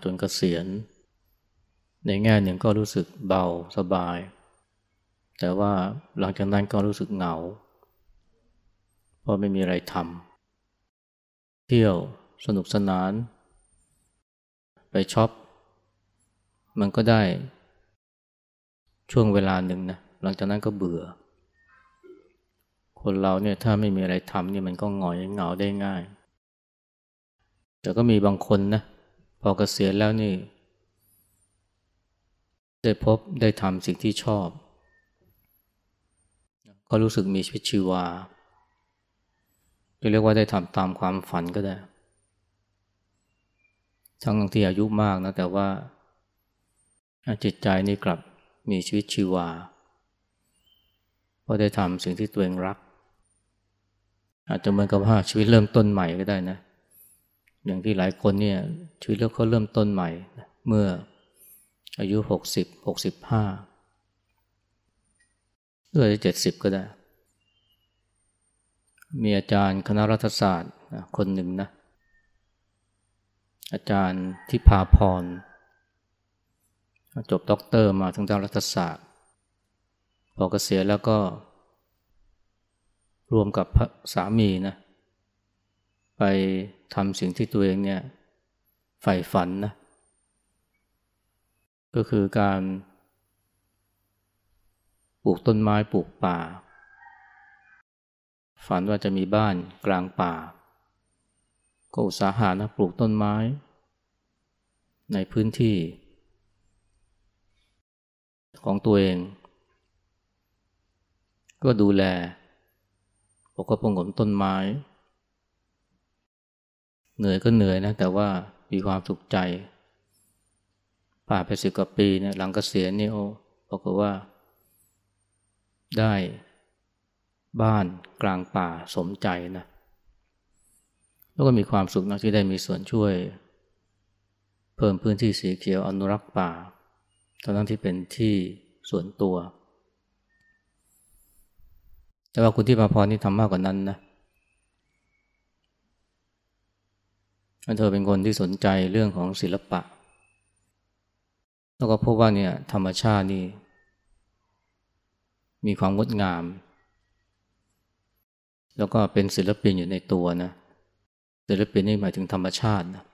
เมื่อทำงานจนเกษียณ ในแง่หนึ่งก็รู้สึกเบาสบาย แต่ว่าหลังจากนั้นก็รู้สึกเหงา เพราะไม่มีอะไรทำเที่ยวสนุกสนาน ไปช็อป มันก็ได้ช่วงเวลาหนึ่งนะหลังจากนั้นก็เบื่อ คนเราเนี่ยถ้าไม่มีอะไรทำเนี่ยมันก็หงอยเหงาได้ง่าย แต่ก็มีบางคนนะ พอเกษียณแล้วนี่ ได้พบได้ทำสิ่งที่ชอบ ก็รู้สึกมีชีวิตชีวาจะเรียกว่าได้ทำตามความฝันก็ได้ ทั้งที่อายุมากนะ แต่ว่าจิตใจนี่กลับมีชีวิตชีวา เพราะได้ทำสิ่งที่ตัวเองรัก อาจจะเหมือนกับว่าชีวิตเริ่มต้นใหม่ก็ได้นะ อย่างที่หลายคนเนี่ยชีวิตเขาเริ่มต้นใหม่ เมื่ออายุหกสิบหรือเจ็ดสิบก็ได้ มีอาจารย์คณะรัฐศาสตร์คนหนึ่งนะ อาจารย์ทิพาพร จบด็อกเตอร์มาทางด้านรัฐศาสตร์ พอเกษียณแล้วก็รวมกับสามีนะ ไปทำสิ่งที่ตัวเองเนี่ยใฝ่ฝันนะก็คือการปลูกต้นไม้ปลูกป่า ฝันว่าจะมีบ้านกลางป่า ก็อุตสาหานะปลูกต้นไม้ ในพื้นที่ ของตัวเอง ก็ดูแลปกป้องผลต้นไม้ เหนื่อยก็เหนื่อยนะแต่ว่ามีความสุขใจ ผ่านไปสิบกว่าปีเนี่ยหลังกเกษียณนี่โอ้บอกว่า ได้บ้านกลางป่าสมใจนะแล้วก็มีความสุขนะที่ได้มีส่วนช่วย เพิ่มพื้นที่สีเขียวอนุรักษ์ป่าทั้งที่เป็นที่ส่วนตัว แต่ว่าคุณที่มาพรนี่ทำมากกว่านั้นนะเเธอเป็นคนที่สนใจเรื่องของศิลปะ แล้วก็พบว่าเนี่ยธรรมชาตินี่มีความงดงาม แล้วก็เป็นศิลปินอยู่ในตัวนะศิลปินนี่หมายถึงธรรมชาตินะ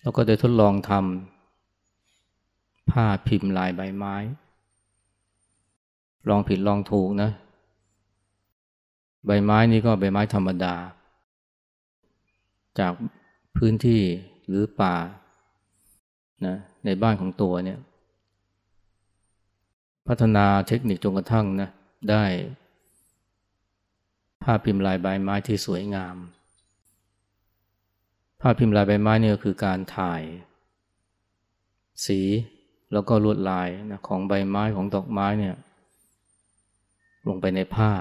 แล้วก็ได้ทดลองทำผ้าพิมพ์ลายใบไม้ ลองผิดลองถูกนะ ใบไม้นี่ก็ใบไม้ธรรมดา จากพื้นที่หรือป่านะในบ้านของตัวเนี่ย พัฒนาเทคนิคจนกระทั่งนะได้ผ้าพิมพ์ลายใบไม้ที่สวยงามผ้าพิมพ์ลายใบไม้เนี่ยคือการถ่าย สีแล้วก็ลวดลายนะของใบไม้ของดอกไม้เนี่ย ลงไปในผ้า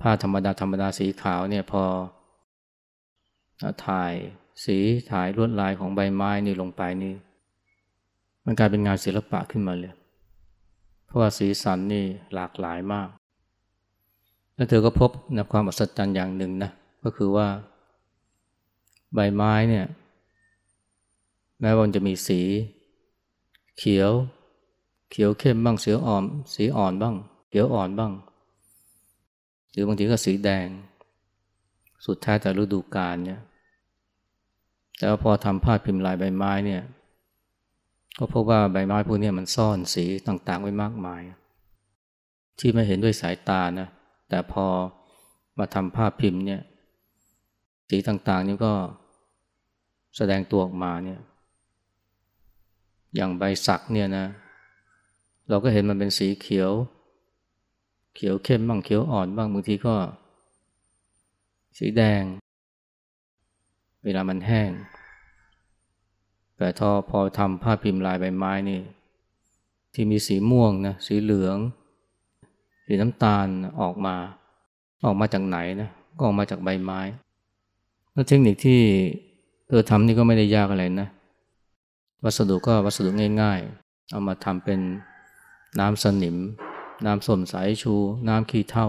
ผ้าธรรมดาธรรมดาสีขาวเนี่ยพอ ถ่ายสีถ่ายลวดลายของใบไม้นี่ลงไปนี่ มันกลายเป็นงานศิลปะขึ้นมาเลย เพราะว่าสีสันนี่หลากหลายมาก แล้วเธอก็พบนะความอัศจรรย์อย่างหนึ่งนะ ก็คือว่า ใบไม้เนี่ยแม้ว่ามันจะมีสี เขียว เขียวเข้มบ้างสีอ่อน สีอ่อนบ้าง เขียวอ่อนบ้าง หรือบางทีก็สีแดง สุดท้ายแต่ฤดูกาลเนี่ย แต่ว่าพอทำผ้าพิมพ์ลายใบไม้เนี่ย ก็พบว่าใบไม้พวกนี้มันซ่อนสีต่างๆ ไว้มากมาย ที่ไม่เห็นด้วยสายตานะ แต่พอมาทำภาพพิมพ์เนี่ย สีต่างๆ นี่ก็แสดงตัวออกมาเนี่ย อย่างใบสักเนี่ยนะ เราก็เห็นมันเป็นสีเขียว เขียวเข้มบ้างเขียวอ่อนบ้างบางทีก็ สีแดง เวลามันแห้ง แต่ทอพอทำผ้าพิมพ์ลายใบไม้นี่ ที่มีสีม่วงนะสีเหลือง สีน้ำตาลออกมา ออกมาจากไหนนะก็ออกมาจากใบไม้ แล้วเทคนิคที่เธอทำนี่ก็ไม่ได้ยากอะไรนะ วัสดุก็วัสดุง่ายๆ เอามาทำเป็นน้ำสนิม น้ำส้มสายชู น้ำขี้เถ้า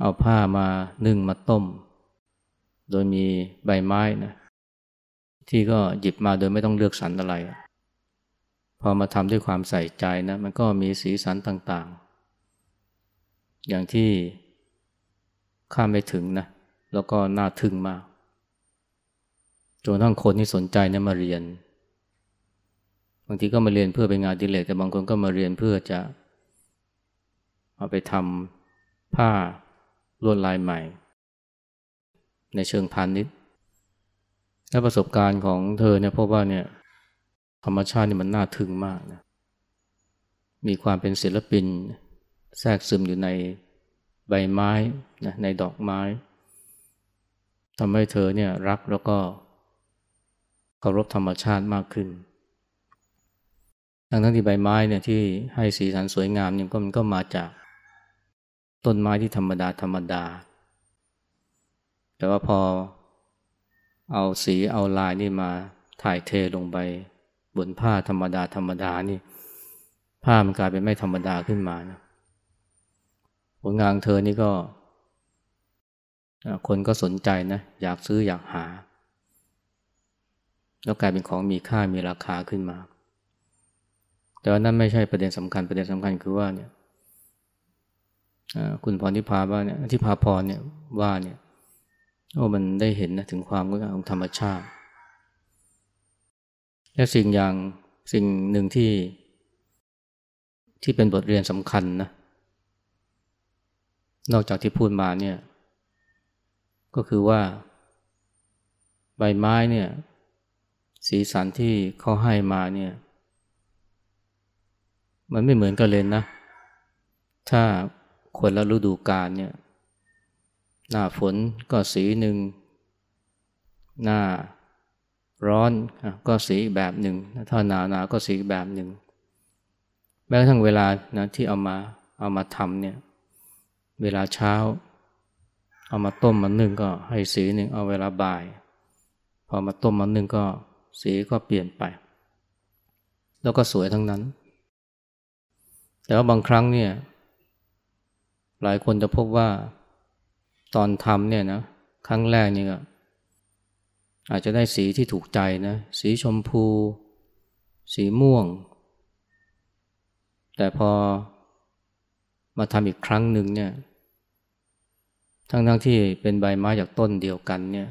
เอาผ้ามานึ่งมาต้ม โดยมีใบไม้นะที่ก็หยิบมาโดยไม่ต้องเลือกสรรอะไร พอมาทำด้วยความใส่ใจนะ มันก็มีสีสันต่างๆ อย่างที่ข้าไม่ถึงนะ แล้วก็น่าทึ่งมากจนทั้งคนที่สนใจเนี่ยมาเรียน บางทีก็มาเรียนเพื่อเป็นงานดิเลกแต่บางคนก็มาเรียนเพื่อจะ เอาไปทำผ้า ลวดลายใหม่ ในเชิงพาณิชย์และประสบการณ์ของเธอเนี่ยพบว่าเนี่ยธรรมชาตินี่มันน่าทึ่งมากนะมีความเป็นศิลปินแทรกซึมอยู่ในใบไม้นะในดอกไม้ทำให้เธอเนี่ยรักแล้วก็เคารพธรรมชาติมากขึ้น ทั้งทั้งที่ใบไม้เนี่ยที่ให้สีสันสวยงามเนี่ยก็มันก็มาจาก ต้นไม้ที่ธรรมดาธรรมดา แต่ว่าพอเอาสีเอาลายนี่มาถ่ายเทลงไปบนผ้าธรรมดาธรรมดานี่ ผ้ามันกลายเป็นไม่ธรรมดาขึ้นมานะผลงานเธอนี่ก็ คนก็สนใจนะ อยากซื้ออยากหา แล้วกลายเป็นของมีค่ามีราคาขึ้นมา แต่ว่านั่นไม่ใช่ประเด็นสำคัญประเด็นสำคัญคือว่าเนี่ย คุณพรทิพาว่าเนี่ยที่พาพรเนี่ยว่าเนี่ยโอ้มันได้เห็นนะถึงความงดงามของธรรมชาติ และสิ่งอย่างสิ่งหนึ่งที่ที่เป็นบทเรียนสำคัญนะ นอกจากที่พูดมาเนี่ย ก็คือว่า ใบไม้เนี่ย สีสันที่เขาให้มาเนี่ย มันไม่เหมือนกันเลยนะ ถ้า คนละฤดูกาลเนี่ย หน้าฝนก็สีหนึ่ง หน้าร้อนก็สีแบบหนึ่ง ถ้าหนาวหนาวก็สีแบบหนึ่ง แม้กระทั่งเวลานะที่เอามาเอามาทำเนี่ย เวลาเช้า เอามาต้มมันนึ่งก็ให้สีหนึ่ง เอาเวลาบ่าย พอมาต้มมันนึ่งก็สีก็เปลี่ยนไป แล้วก็สวยทั้งนั้น แต่ว่าบางครั้งเนี่ย หลายคนจะพบว่าตอนทำเนี่ยนะครั้งแรกนี่ก็อาจจะได้สีที่ถูกใจนะ สีชมพู สีม่วง แต่พอมาทำอีกครั้งหนึ่งเนี่ยทั้งทั้งที่เป็นใบไม้จากต้นเดียวกันเนี่ย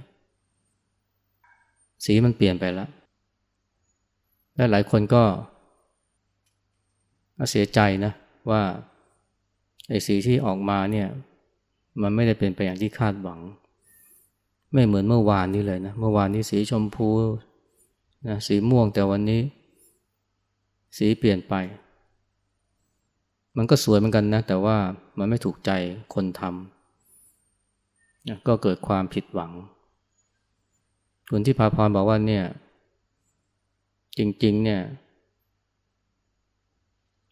สีมันเปลี่ยนไปแล้วและหลายคนก็เสียใจนะว่า ไอ้สีที่ออกมาเนี่ย มันไม่ได้เป็นไปอย่างที่คาดหวัง ไม่เหมือนเมื่อวานนี้เลยนะ เมื่อวานนี้สีชมพูนะสีม่วงแต่วันนี้ สีเปลี่ยนไป มันก็สวยเหมือนกันนะ แต่ว่ามันไม่ถูกใจคนทำก็เกิดความผิดหวังคุณที่พาพรบอกว่าเนี่ย จริง ๆ เนี่ย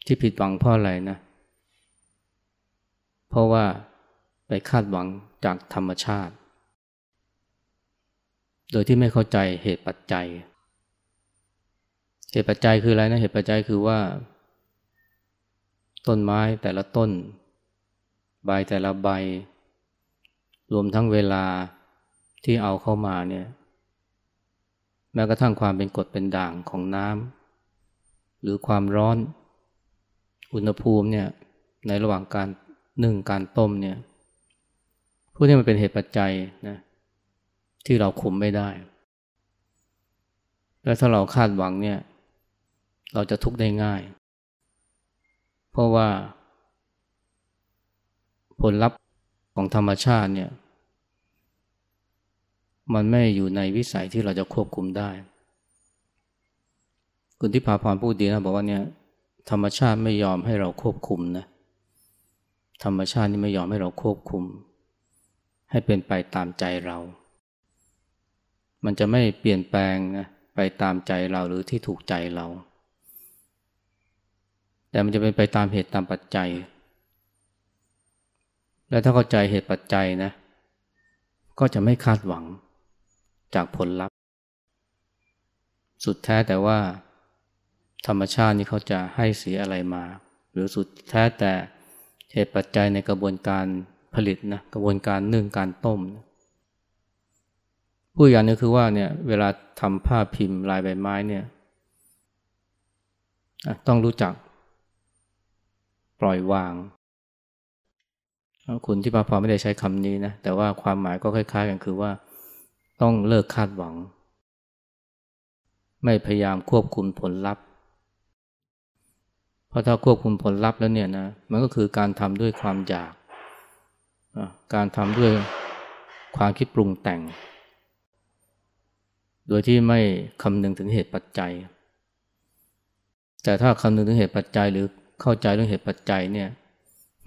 ที่ผิดหวังเพราะอะไรนะเราะว่าไปคาดหวังจากธรรมชาติ โดยที่ไม่เข้าใจเหตุปัจจัย เหตุปัจจัยคืออะไรนะเหตุปัจจัยคือว่า ต้นไม้แต่ละต้น ใบแต่ละใบ รวมทั้งเวลาที่เอาเข้ามาเนี่ย แม้กระทั่งความเป็นกรดเป็นด่างของน้ำหรือความร้อน อุณหภูมิเนี่ยในระหว่างการ นึ่งการต้มเนี่ยพวกนี้มันเป็นเหตุปัจจัยนะที่เราคุมไม่ได้ และถ้าเราคาดหวังเนี่ย เราจะทุกข์ได้ง่าย เพราะว่า ผลลัพธ์ของธรรมชาติเนี่ย มันไม่อยู่ในวิสัยที่เราจะควบคุมได้ คุณที่พาพรพูดดีนะบอกว่าเนี่ยธรรมชาติไม่ยอมให้เราควบคุมนะ ธรรมชาตินี่ไม่ยอมให้เราควบคุม ให้เป็นไปตามใจเรา มันจะไม่เปลี่ยนแปลงนะไปตามใจเราหรือที่ถูกใจเรา แต่มันจะเป็นไปตามเหตุตามปัจจัย และถ้าเข้าใจเหตุปัจจัยนะ ก็จะไม่คาดหวังจากผลลัพธ์ สุดแท้แต่ว่า ธรรมชาตินี่เขาจะให้สีอะไรมา หรือสุดแท้แต่ เหตุปัจจัยในกระบวนการผลิตนะกระบวนการนึ่งการต้มผผู้อย่างนึงคือว่าเนี่ยเวลาทำผ้าพิมพ์ลายใบไม้เนี่ยต้องรู้จัก ปล่อยวาง คุณที่พาพอไม่ได้ใช้คำนี้นะแต่ว่าความหมายก็คล้าย ๆ กันคือว่า ต้องเลิกคาดหวัง ไม่พยายามควบคุมผลลัพธ์ เพราะถ้าควบคุมผลลัพธ์แล้วเนี่ยนะมันก็คือการทำด้วยความอยาก การทำด้วยความคิดปรุงแต่ง โดยที่ไม่คำนึงถึงเหตุปัจจัย แต่ถ้าคำนึงถึงเหตุปัจจัยหรือเข้าใจเรื่องเหตุปัจจัยเนี่ย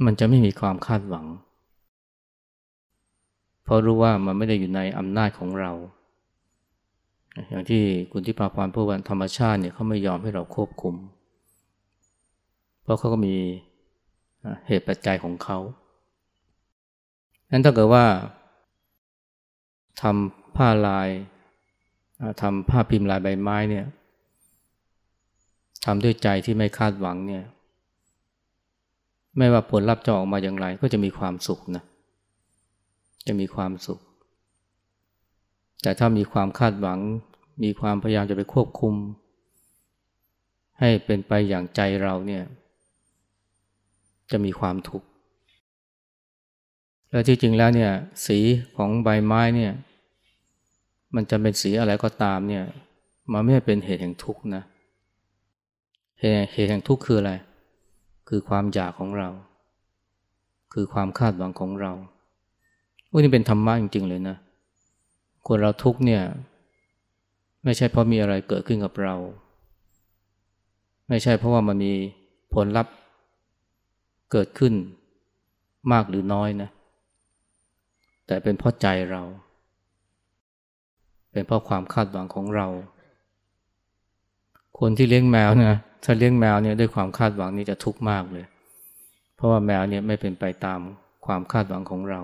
มันจะไม่มีความคาดหวัง เพราะรู้ว่ามันไม่ได้อยู่ในอำนาจของเรา อย่างที่คุณที่พาพรพูดว่าธรรมชาติเนี่ยเขาไม่ยอมให้เราควบคุมเราะเขาก็มีเหตุปัจจัยของเขานั้นถ้าเกิดว่าทำผ้าลายทำผ้าพิมพ์ลายใบไม้เนี่ยทำด้วยใจที่ไม่คาดหวังเนี่ย ไม่ว่าผลลัพธ์จะออกมาอย่างไร ก็จะมีความสุขนะ จะมีความสุข แต่ถ้ามีความคาดหวัง มีความพยายามจะไปควบคุม ให้เป็นไปอย่างใจเราเนี่ย จะมีความทุกข์ และที่จริงแล้วเนี่ยสีของใบไม้เนี่ยมันจะเป็นสีอะไรก็ตามเนี่ยมันไม่เป็นเหตุแห่งทุกข์นะเหตุแห่งทุกข์คืออะไร คือความอยากของเรา คือความคาดหวังของเราวันนี้เป็นธรรมะจริง ๆ เลยนะ คนเราทุกเนี่ย ไม่ใช่เพราะมีอะไรเกิดขึ้นกับเรา ไม่ใช่เพราะว่ามันมีผลลัพธ์ เกิดขึ้นมากหรือน้อยนะ แต่เป็นเพราะใจเรา เป็นเพราะความคาดหวังของเรา คนที่เลี้ยงแมวนะถ้าเลี้ยงแมวเนี่ยด้วยความคาดหวังนี่จะทุกข์มากเลย เพราะว่าแมวเนี่ยไม่เป็นไปตามความคาดหวังของเรา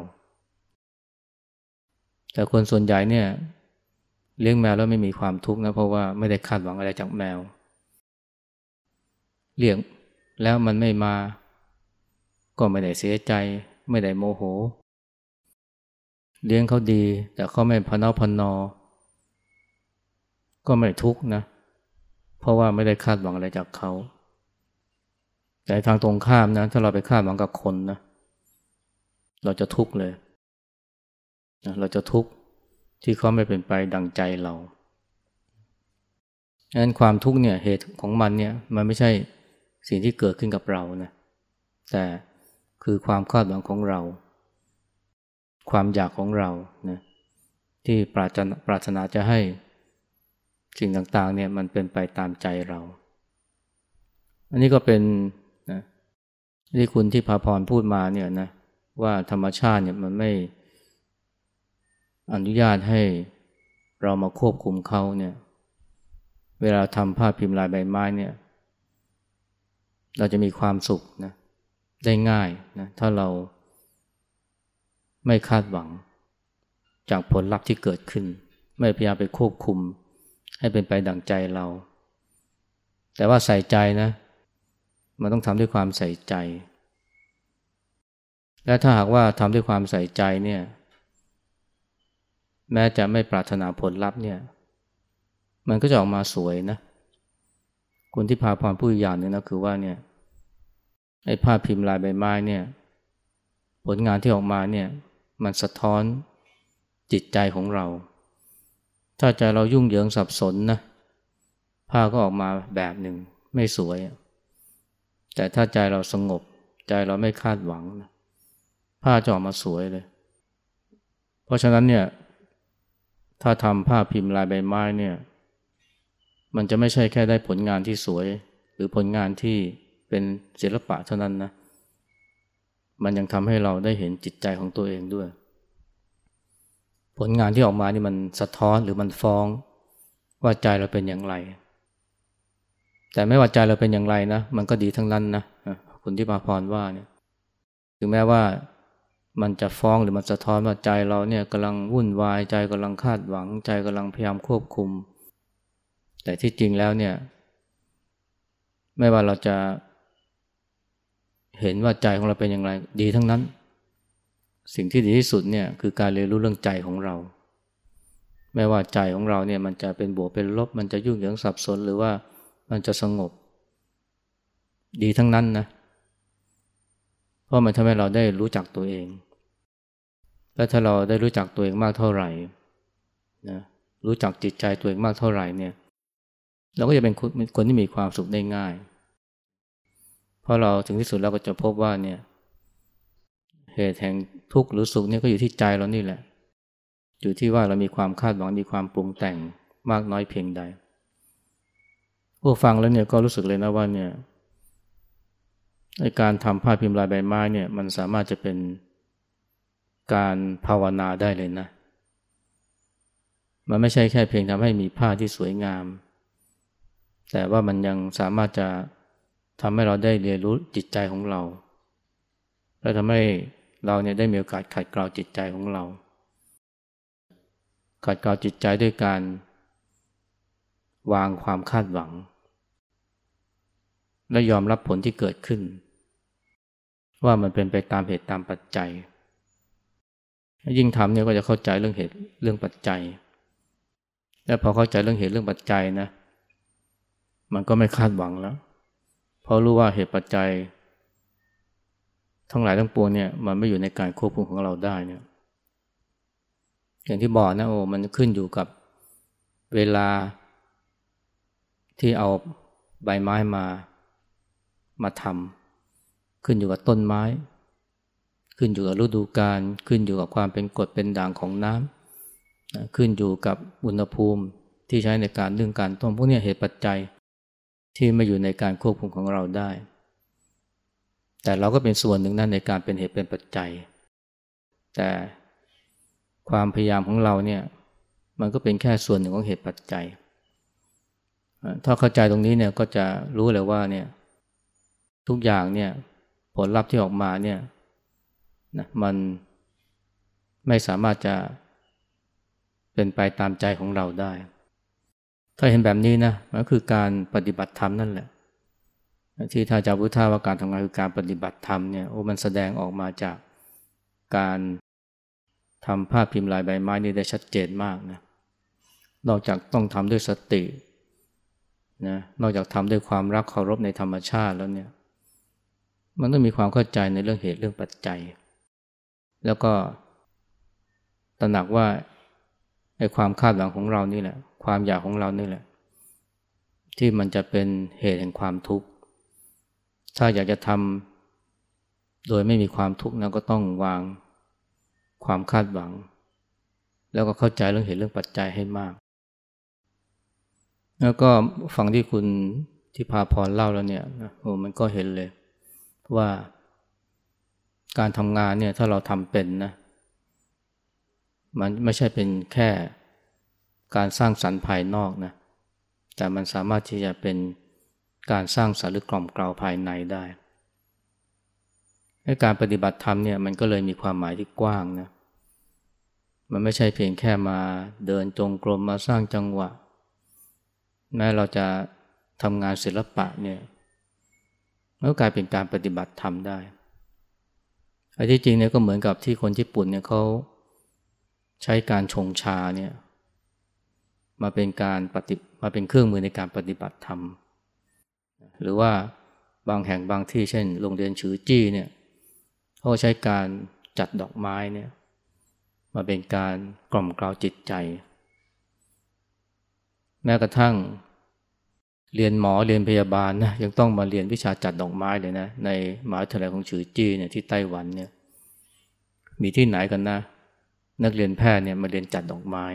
แต่คนส่วนใหญ่เนี่ยเลี้ยงแมวแล้วไม่มีความทุกข์นะเพราะว่าไม่ได้คาดหวังอะไรจากแมว เลี้ยงแล้วมันไม่มา ก็ไม่ได้เสียใจ ไม่ได้โมโห เลี้ยงเขาดี แต่เขาไม่พนอพนอ ก็ไม่ทุกข์นะ เพราะว่าไม่ได้คาดหวังอะไรจากเขา แต่ทางตรงข้ามนะ ถ้าเราไปคาดหวังกับคนนะ เราจะทุกข์เลย เราจะทุกข์ที่เขาไม่เป็นไปดังใจเราดังนั้นความทุกข์เนี่ยเหตุของมันเนี่ยมันไม่ใช่สิ่งที่เกิดขึ้นกับเรานะแต่ คือความคาดหวังของเรา ความอยากของเรานะที่ปรารถนาปรารถนาจะให้สิ่งต่างๆเนี่ยมันเป็นไปตามใจเรา อันนี้ก็เป็นนะที่คุณที่พาพรพูดมาเนี่ยนะว่าธรรมชาติเนี่ยมันไม่อนุญาตให้เรามาควบคุมเขาเนี่ย เวลาทำภาพพิมพ์ลายใบไม้เนี่ย เราจะมีความสุขนะ ได้ง่ายนะถ้าเราไม่คาดหวัง จากผลลัพธ์ที่เกิดขึ้น ไม่พยายามไปควบคุม ให้เป็นไปดังใจเรา แต่ว่าใส่ใจนะ มันต้องทำด้วยความใส่ใจ และถ้าหากว่าทำด้วยความใส่ใจเนี่ย แม้จะไม่ปรารถนาผลลัพธ์เนี่ย มันก็จะออกมาสวยนะ คุณที่พาพรผู้อย่างนึงนะคือว่าเนี่ย ไอ้ภาพพิมพ์ลายใบไม้เนี่ย ผลงานที่ออกมาเนี่ย มันสะท้อนจิตใจของเรา ถ้าใจเรายุ่งเหยิงสับสนนะผ้าก็ออกมาแบบหนึ่งไม่สวย แต่ถ้าใจเราสงบ ใจเราไม่คาดหวังนะผ้าจะออกมาสวยเลย เพราะฉะนั้นเนี่ย ถ้าทำผ้าพิมพ์ลายใบไม้เนี่ย มันจะไม่ใช่แค่ได้ผลงานที่สวย หรือผลงานที่ เป็นศิลปะเท่านั้นนะ มันยังทำให้เราได้เห็นจิตใจของตัวเองด้วย ผลงานที่ออกมานี่มันสะท้อนหรือมันฟ้องว่าใจเราเป็นอย่างไร แต่ไม่ว่าใจเราเป็นอย่างไรนะ มันก็ดีทั้งนั้นนะคุณที่มาพรว่าเนี่ยถึงแม้ว่ามันจะฟ้องหรือมันสะท้อนว่าใจเราเนี่ยกำลังวุ่นวายใจกำลังคาดหวัง ใจกำลังพยายามควบคุม แต่ที่จริงแล้วเนี่ย ไม่ว่าเราจะ เห็นว่าใจของเราเป็นอย่างไร ดีทั้งนั้น สิ่งที่ดีที่สุดเนี่ยคือการเรียนรู้เรื่องใจของเรา ไม่ว่าใจของเราเนี่ยมันจะเป็นบวกเป็นลบ มันจะยุ่งเหยิงสับสนหรือว่ามันจะสงบ ดีทั้งนั้นนะ เพราะมันทำให้เราได้รู้จักตัวเอง และถ้าเราได้รู้จักตัวเองมากเท่าไหร่นะรู้จักจิตใจตัวเองมากเท่าไหร่เนี่ย เราก็จะเป็นคนที่มีความสุขได้ง่าย เพราะเราถึงที่สุดเราก็จะพบว่าเนี่ยเหตุแห่งทุกข์หรือสุขเนี่ยก็อยู่ที่ใจเรานี่แหละ อยู่ที่ว่าเรามีความคาดหวังมีความปรุงแต่งมากน้อยเพียงใดผู้ฟังแล้วเนี่ยก็รู้สึกเลยนะว่าเนี่ยในการทำผ้าพิมพ์ลายใบไม้เนี่ยมันสามารถจะเป็นการภาวนาได้เลยนะ มันไม่ใช่แค่เพียงทำให้มีผ้าที่สวยงาม แต่ว่ามันยังสามารถจะ ทำให้เราได้เรียนรู้จิตใจของเรา และทำให้เราเนี่ยได้มีโอกาสขัดเกลาจิตใจของเรา ขัดเกลาจิตใจด้วยการวางความคาดหวัง และยอมรับผลที่เกิดขึ้น ว่ามันเป็นไปตามเหตุตามปัจจัย ยิ่งทำเนี่ยก็จะเข้าใจเรื่องเหตุเรื่องปัจจัย และพอเข้าใจเรื่องเหตุเรื่องปัจจัยนะ มันก็ไม่คาดหวังแล้ว เพราะรู้ว่าเหตุปัจจัย ทั้งหลายทั้งปวงเนี่ยมันไม่อยู่ในการควบคุมของเราได้เนี่ยอย่างที่บอกนะโอ้มันขึ้นอยู่กับเวลาที่เอาใบไม้มามาทำขึ้นอยู่กับต้นไม้ ขึ้นอยู่กับฤดูกาลขึ้นอยู่กับความเป็นกรดเป็นด่างของน้ำขึ้นอยู่กับอุณหภูมิที่ใช้ในการเรื่องการต้มพวกนี้เหตุปัจจัย ที่ไม่อยู่ในการควบคุมของเราได้ แต่เราก็เป็นส่วนหนึ่งนั่นในการเป็นเหตุเป็นปัจจัย แต่ความพยายามของเราเนี่ยมันก็เป็นแค่ส่วนหนึ่งของเหตุปัจจัย ถ้าเข้าใจตรงนี้เนี่ยก็จะรู้เลยว่าเนี่ยทุกอย่างเนี่ยผลลัพธ์ที่ออกมาเนี่ยนะมันไม่สามารถจะเป็นไปตามใจของเราได้ ถ้าเห็นแบบนี้นะมันก็คือการปฏิบัติธรรมนั่นแหละ ที่ท่านอาจารย์พุทธาว่าการทำงานคือการปฏิบัติธรรมเนี่ยโอ้มันแสดงออกมาจากการทำภาพพิมพ์ลายใบไม้นี่ได้ชัดเจนมากนะนอกจากต้องทำด้วยสตินะนอกจากทำด้วยความรักเคารพในธรรมชาติแล้วเนี่ยมันต้องมีความเข้าใจในเรื่องเหตุเรื่องปัจจัย แล้วก็ตระหนักว่าไอ้ความคาดหวังของเรานี่แหละ ความอยากของเรานี่แหละ ที่มันจะเป็นเหตุแห่งความทุกข์ ถ้าอยากจะทำโดยไม่มีความทุกข์นะก็ต้องวางความคาดหวัง แล้วก็เข้าใจเรื่องเหตุเรื่องปัจจัยให้มาก แล้วก็ฟังที่คุณที่พาพรเล่าแล้วเนี่ยโอ้มันก็เห็นเลย ว่าการทำงานเนี่ยถ้าเราทำเป็นนะมันไม่ใช่เป็นแค่ การสร้างสรรค์ภายนอกนะแต่มันสามารถที่จะเป็นการสร้างสรรค์หรือกล่อมกล่าวภายในได้การปฏิบัติธรรมเนี่ยมันก็เลยมีความหมายที่กว้างนะมันไม่ใช่เพียงแค่มาเดินจงกรมมาสร้างจังหวะ แม้เราจะทำงานศิลปะเนี่ยมันก็กลายเป็นการปฏิบัติธรรมได้ไอ้ที่จริงเนี่ยก็เหมือนกับที่คนญี่ปุ่นเนี่ยเขาใช้การชงชาเนี่ย มาเป็นการปฏิมาเป็นเครื่องมือในการปฏิบัติธรรม หรือว่าบางแห่งบางที่เช่น โรงเรียนฉือจี้เนี่ยเขาใช้การจัดดอกไม้เนี่ยมาเป็นการกล่อมกล่าวจิตใจ แม้กระทั่ง เรียนหมอเรียนพยาบาลนะยังต้องมาเรียนวิชาจัดดอกไม้เลยนะในมหาวิทยาลัยของฉือจี้เนี่ยที่ไต้หวันเนี่ยมีที่ไหนกันนะ นักเรียนแพทย์เนี่ยมาเรียนจัดดอกไม้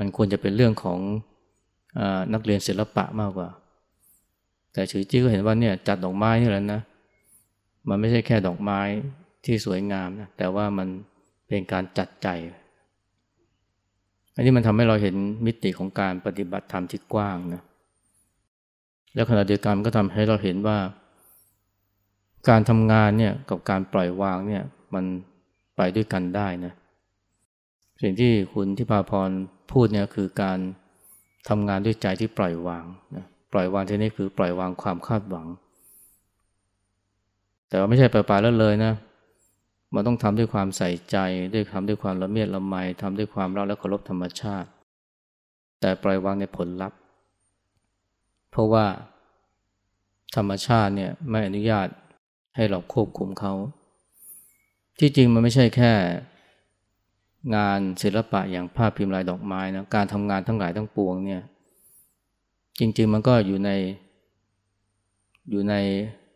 มันควรจะเป็นเรื่องของอนักเรียนศิลปะมากกว่า แต่ฉือจี้ก็เห็นว่าเนี่ยจัดดอกไม้นี่แหละนะ มันไม่ใช่แค่ดอกไม้ที่สวยงามนะแต่ว่ามันเป็นการจัดใจ อันนี้มันทำให้เราเห็นมิติของการปฏิบัติธรรมที่กว้างนะแล้วขณะเดียวกันก็ทำให้เราเห็นว่า การทำงานเนี่ยกับการปล่อยวางเนี่ยมันไปด้วยกันได้นะ สิ่งที่คุณที่พาพรพูดเนี่ยคือการทำงานด้วยใจที่ปล่อยวางนะปล่อยวางที่นี้คือปล่อยวางความคาดหวัง แต่ว่าไม่ใช่ปล่อยปละละเลยนะมันต้องทำด้วยความใส่ใจด้วยทำด้วยความละเมียดละไมทำด้วยความรักและเคารพธรรมชาติ แต่ปล่อยวางในผลลัพธ์ เพราะว่าธรรมชาติเนี่ยไม่อนุญาตให้เราควบคุมเขา ที่จริงมันไม่ใช่แค่ งานศิลปะอย่างภาพพิมพ์ลายดอกไม้นะการทำงานทั้งหลายทั้งปวงเนี่ยจริง ๆ มันก็อยู่ในอยู่ใน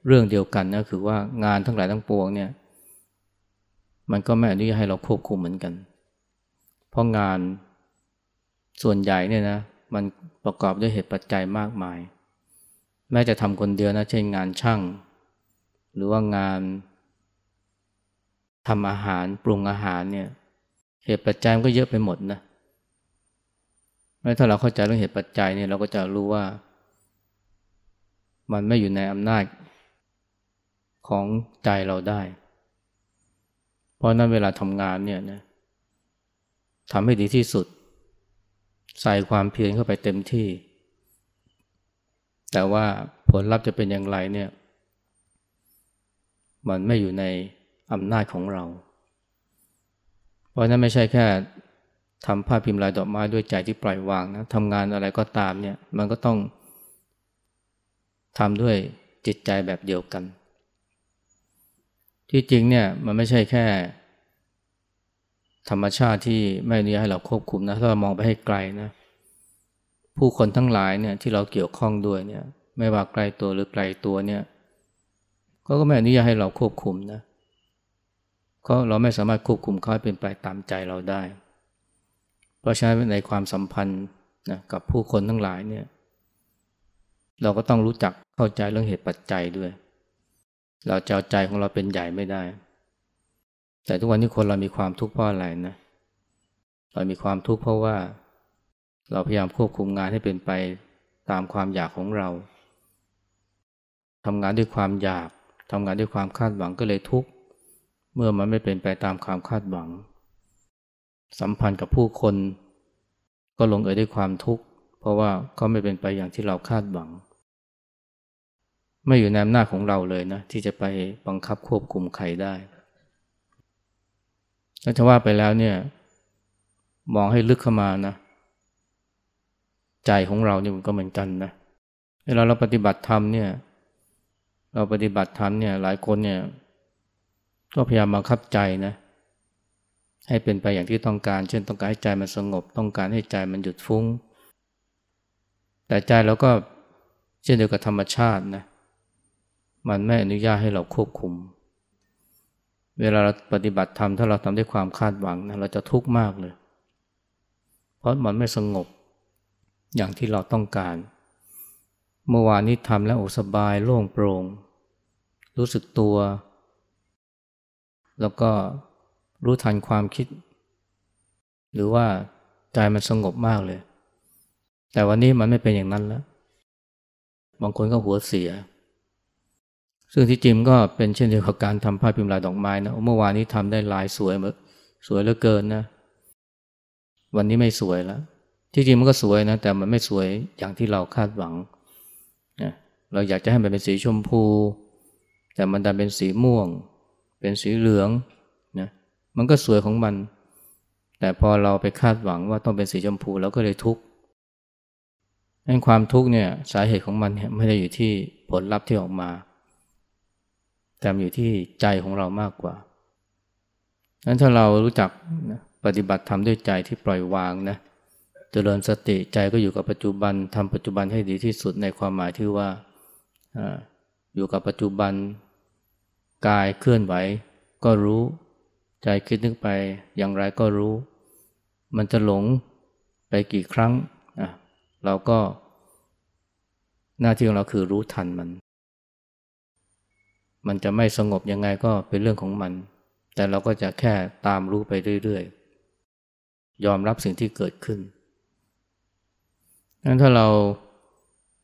เรื่องเดียวกันนะคือว่างานทั้งหลายทั้งปวงเนี่ยมันก็ไม่อนุญาตให้เราควบคุมเหมือนกัน เพราะงานส่วนใหญ่เนี่ยนะมันประกอบด้วยเหตุปัจจัยมากมาย แม้จะทำคนเดียวนะเช่นงานช่าง หรือว่างานทำอาหารปรุงอาหารเนี่ย เหตุปัจจัยมันก็เยอะไปหมดนะแม้ถ้าเราเข้าใจเรื่องเหตุปัจจัยเนี่ยเราก็จะรู้ว่า มันไม่อยู่ในอำนาจของใจเราได้ เพราะนั้นเวลาทำงานเนี่ยนะทำให้ดีที่สุด ใส่ความเพียรเข้าไปเต็มที่ แต่ว่าผลลัพธ์จะเป็นอย่างไรเนี่ย มันไม่อยู่ในอำนาจของเรา เพราะนั้นไม่ใช่แค่ทำภาพพิมพ์ลายดอกไม้ด้วยใจที่ปล่อยวางนะทำงานอะไรก็ตามเนี่ยมันก็ต้องทำด้วยจิตใจแบบเดียวกัน ที่จริงเนี่ยมันไม่ใช่แค่ ธรรมชาติที่ไม่อนุญาตให้เราควบคุมนะถ้าเรามองไปให้ไกลนะผู้คนทั้งหลายเนี่ยที่เราเกี่ยวข้องด้วยเนี่ยไม่ว่าไกลตัวหรือไกลตัวเนี่ยก็ก็ไม่อนุญาตให้เราควบคุมนะ ก็เราไม่สามารถควบคุมเขาให้เป็นไปตามใจเราได้ เพราะฉะนั้นในความสัมพันธ์นะกับผู้คนทั้งหลายเนี่ยเราก็ต้องรู้จักเข้าใจเรื่องเหตุปัจจัยด้วย เราจะเอาใจของเราเป็นใหญ่ไม่ได้ แต่ทุกวันนี้คนเรามีความทุกข์เพราะอะไรนะ เรามีความทุกข์เพราะว่า เราพยายามควบคุมงานให้เป็นไปตามความอยากของเราทำงานด้วยความอยากทำงานด้วยความคาดหวังก็เลยทุกข์ เมื่อมันไม่เป็นไปตามความคาดหวัง สัมพันธ์กับผู้คน ก็ลงเอยด้วยความทุกข์ เพราะว่าเขาไม่เป็นไปอย่างที่เราคาดหวัง ไม่อยู่ในอำนาจของเราเลยนะ ที่จะไปบังคับควบคุมใครได้ถ้าจะว่าไปแล้วเนี่ยมองให้ลึกเข้ามานะ ใจของเราเนี่ยมันก็เหมือนกันนะเวลาเราปฏิบัติธรรมเนี่ย เราปฏิบัติธรรมเนี่ย หลายคนเนี่ย ก็พยายามบังคับใจนะ ให้เป็นไปอย่างที่ต้องการ เช่นต้องการให้ใจมันสงบ ต้องการให้ใจมันหยุดฟุ้ง แต่ใจเราก็เช่นเดียวกับธรรมชาตินะ มันไม่อนุญาตให้เราควบคุม เวลาเราปฏิบัติธรรมถ้าเราทำด้วยความคาดหวังนะเราจะทุกข์มากเลย เพราะมันไม่สงบอย่างที่เราต้องการ เมื่อวานนี้ทำแล้วโอสบายโล่งโปร่ง รู้สึกตัว แล้วก็รู้ทันความคิด หรือว่าใจมันสงบมากเลย แต่วันนี้มันไม่เป็นอย่างนั้นแล้ว บางคนก็หัวเสีย ซึ่งที่จริงก็เป็นเช่นเดียวกับการทำภาพพิมพ์ลายดอกไม้นะเมื่อวานนี้ทำได้ลายสวยสวยเหลือเกินนะ วันนี้ไม่สวยแล้ว ที่จริงมันก็สวยนะ แต่มันไม่สวยอย่างที่เราคาดหวังนะเราอยากจะให้มันเป็นสีชมพู แต่มันดันเป็นสีม่วง เป็นสีเหลืองนะมันก็สวยของมัน แต่พอเราไปคาดหวังว่าต้องเป็นสีชมพูเราก็เลยทุกข์ให้ความทุกข์เนี่ยสาเหตุของมันเนี่ยไม่ได้อยู่ที่ผลลัพธ์ที่ออกมา แต่อยู่ที่ใจของเรามากกว่านั้นถ้าเรารู้จักนะปฏิบัติทำด้วยใจที่ปล่อยวางนะเจริญสติใจก็อยู่กับปัจจุบันทำปัจจุบันให้ดีที่สุดในความหมายที่ว่าออยู่กับปัจจุบัน กายเคลื่อนไหวก็รู้ ใจคิดนึกไปอย่างไรก็รู้ มันจะหลงไปกี่ครั้งอะเราก็ หน้าที่ของเราคือรู้ทันมัน มันจะไม่สงบยังไงก็เป็นเรื่องของมัน แต่เราก็จะแค่ตามรู้ไปเรื่อยๆ ยอมรับสิ่งที่เกิดขึ้นงั้นถ้าเรา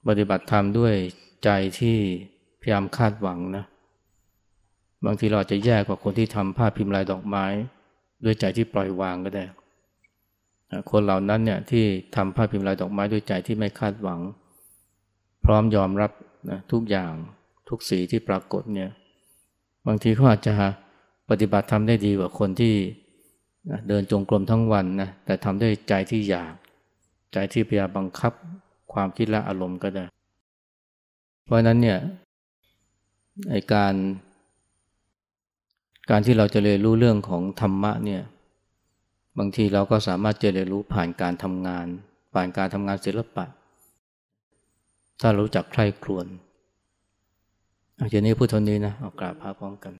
ปฏิบัติธรรมด้วยใจที่พยายามคาดหวังนะ บางทีเราจะแย่กว่าคนที่ทำภาพพิมพ์ลายดอกไม้ ด้วยใจที่ปล่อยวางก็ได้ คนเหล่านั้นเนี่ยที่ทำภาพพิมพ์ลายดอกไม้ด้วยใจที่ไม่คาดหวัง พร้อมยอมรับนะทุกอย่างทุกสีที่ปรากฏเนี่ยบางทีเขาอาจจะปฏิบัติทำได้ดีกว่าคนที่เดินจงกรมทั้งวันนะแต่ทำด้วยใจที่อยาก ใจที่พยายามบังคับความคิดและอารมณ์ก็ได้ เพราะนั้นเนี่ยไอการ การที่เราจะเรียนรู้เรื่องของธรรมะเนี่ยบางทีเราก็สามารถจะเรียนรู้ผ่านการทำงาน ผ่านการทำงานศิลปะ ถ้ารู้จักใคร่ครวญอาจารย์นี้พูดเท่านี้นะ เอากราบพระพร้อมกัน